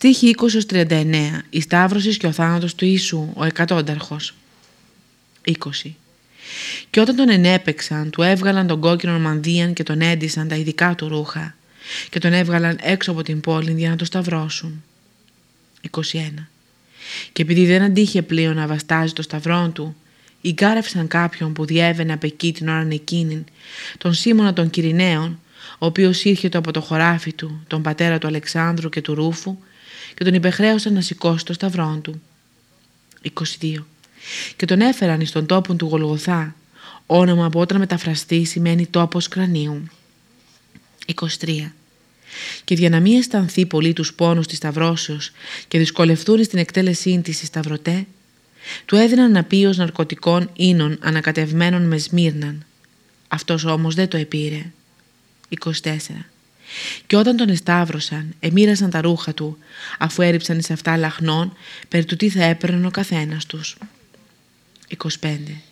Στίχη 20-39 Η Σταύρωσης και ο θάνατος του Ιησού, ο εκατόνταρχος. 20 Και όταν τον ενέπεξαν, του έβγαλαν τον κόκκινο μανδύαν και τον έντυσαν τα ειδικά του ρούχα και τον έβγαλαν έξω από την πόλη για να το σταυρώσουν. 21 Και επειδή δεν αντίχε πλέον να βαστάζει το σταυρό του, Ηγκάρευσαν κάποιον που διέβαινε από εκεί την ώρα εκείνη, τον Σίμωνα των Κυριναίων, ο οποίος ήρχεται από το χωράφι του, τον πατέρα του Αλεξάνδρου και του Ρούφου, και τον υπεχρέωσαν να σηκώσει το σταυρό του. 22. Και τον έφεραν εις τον τόπο του Γολγοθά, όνομα που όταν μεταφραστεί σημαίνει τόπος κρανίου. 23. Και για να μην αισθανθεί πολύ τους πόνους της σταυρώσεως και δυσκολευτούν στην εκτέλεσή της οι σταυρωτέ, του έδιναν ναπίος ναρκωτικών ίνων ανακατευμένων με σμύρναν. Αυτός όμως δεν το επήρε. 24. Και όταν τον εσταύρωσαν, εμοίρασαν τα ρούχα του, αφού έριψαν σε αυτά λαχνών, περί του τι θα έπαιρνε ο καθένας τους. 25.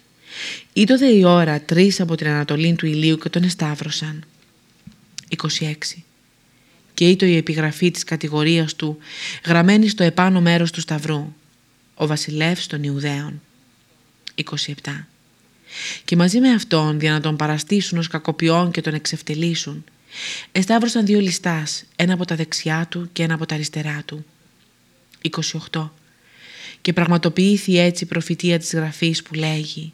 Ήτοτε η ώρα τρεις από την ανατολή του ηλίου και τον εσταύρωσαν. 26. Και ήτο η επιγραφή της κατηγορίας του, γραμμένη στο επάνω μέρος του σταυρού ο βασιλεύς των Ιουδαίων. 27. Και μαζί με αυτόν, για να τον παραστήσουν ως κακοποιών και τον εξευτελίσουν, εσταύρωσαν δύο ληστάς, ένα από τα δεξιά του και ένα από τα αριστερά του. 28. Και πραγματοποιήθη έτσι η προφητεία της γραφής που λέγει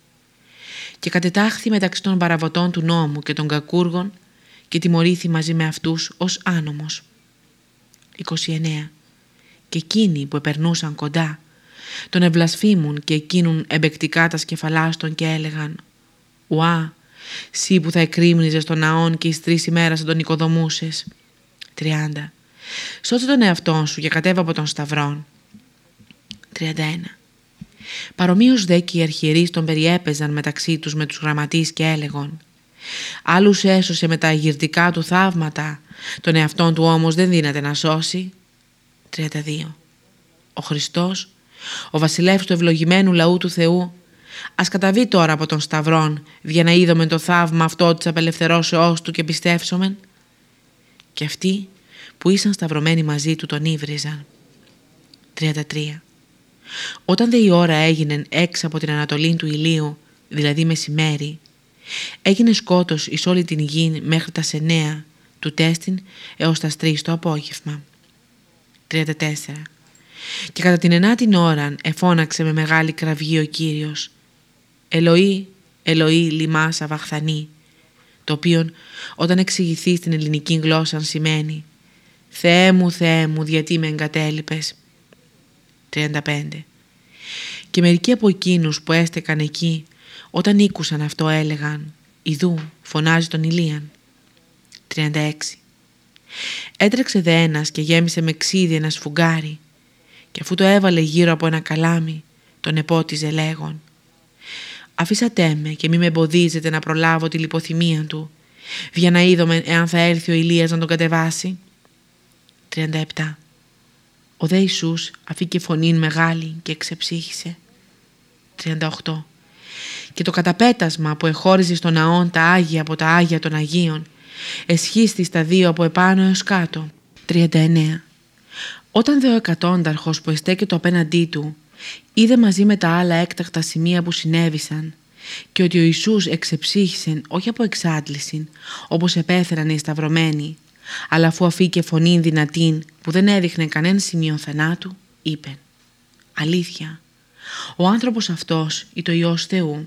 «Και κατετάχθη μεταξύ των παραβοτών του νόμου και των κακούργων και τιμωρήθη μαζί με αυτούς ως άνομος». 29. Και εκείνοι που επερνούσαν κοντά τον ευλασφήμουν και εκείνουν εμπεκτικά τα σκεφαλάστων και έλεγαν «Ουά, σύ που θα εκρήμνιζες τον ναόν και εις τρεις ημέρας θα τον οικοδομούσες». 30. Σώσε τον εαυτόν σου και κατέβα από τον σταυρόν. 31. Παρομοίως δε και οι αρχιερείς τον περιέπαιζαν μεταξύ τους με τους γραμματείς και έλεγον «Άλλους έσωσε με τα αγυρτικά του θαύματα, τον εαυτόν του όμως δεν δύναται να σώσει». 32. Ο Χριστός ο βασιλεύς του ευλογημένου λαού του Θεού, ας καταβεί τώρα από τον Σταυρόν, για να είδομεν το θαύμα αυτό της απελευθερώσεώς του και πιστεύσομεν. Και αυτοί που ήσαν σταυρωμένοι μαζί του τον ύβριζαν. 33. Όταν δε η ώρα έγινε έξω από την ανατολή του ηλίου, δηλαδή μεσημέρι, έγινε σκότος εις όλη την γη μέχρι τα σενέα του τέστην έως τας στρεις το απόγευμα. 34. Και κατά την ενάτη ώρα εφώναξε με μεγάλη κραυγή ο Κύριος «Ελοή, Ελοή λιμάσα βαχθανή» το οποίο όταν εξηγηθεί στην ελληνική γλώσσα σημαίνει «Θεέ μου, Θεέ μου, γιατί με εγκατέλειπες» 35 Και μερικοί από εκείνους που έστεκαν εκεί όταν ήκουσαν αυτό έλεγαν «Ιδού, φωνάζει τον Ηλίαν» 36 Έτρεξε δε ένας και γέμισε με ξύδι ένα σφουγγάρι και αφού το έβαλε γύρω από ένα καλάμι, τον επότιζε λέγον «Αφήσατε με και μη με εμποδίζετε να προλάβω τη λιποθυμία του, για να είδομαι εάν θα έρθει ο Ηλίας να τον κατεβάσει». 37. Ο δε Ιησούς αφήκε φωνήν μεγάλη και ξεψύχησε. 38. Και το καταπέτασμα που εχώριζε στον ναόν τα Άγια από τα Άγια των Αγίων εσχίστη στα δύο από επάνω έως κάτω. 39. Όταν δε ο εκατόνταρχος που εστέκεται απέναντί του είδε μαζί με τα άλλα έκτακτα σημεία που συνέβησαν. Και ότι ο Ιησούς εξεψύχησε όχι από εξάντληση όπως επέφεραν οι σταυρωμένοι αλλά αφού αφήκε φωνή δυνατή που δεν έδειχνε κανένα σημείο θανάτου είπε «Αλήθεια, ο άνθρωπος αυτός ή το Υιός Θεού»